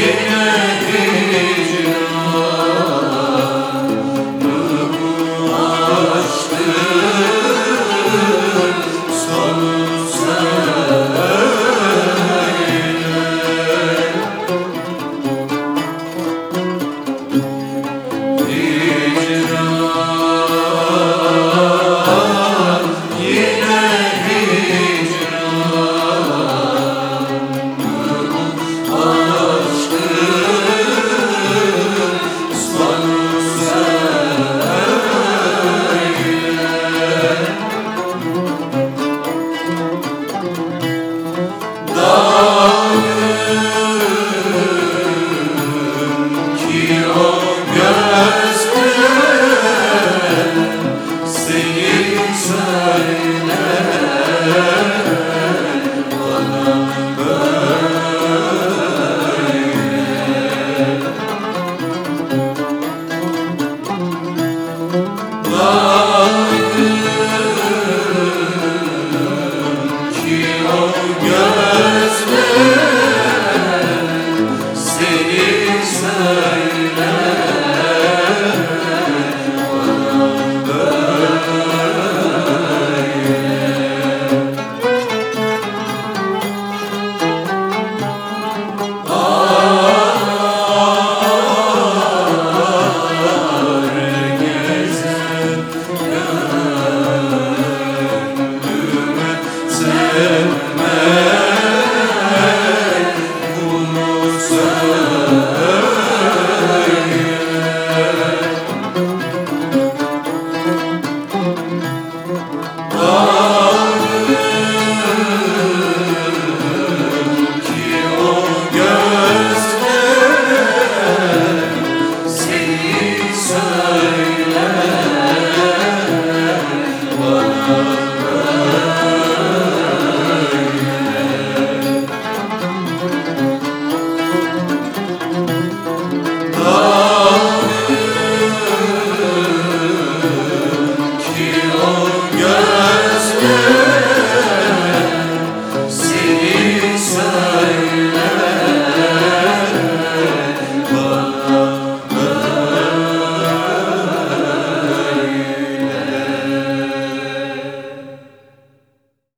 yeah.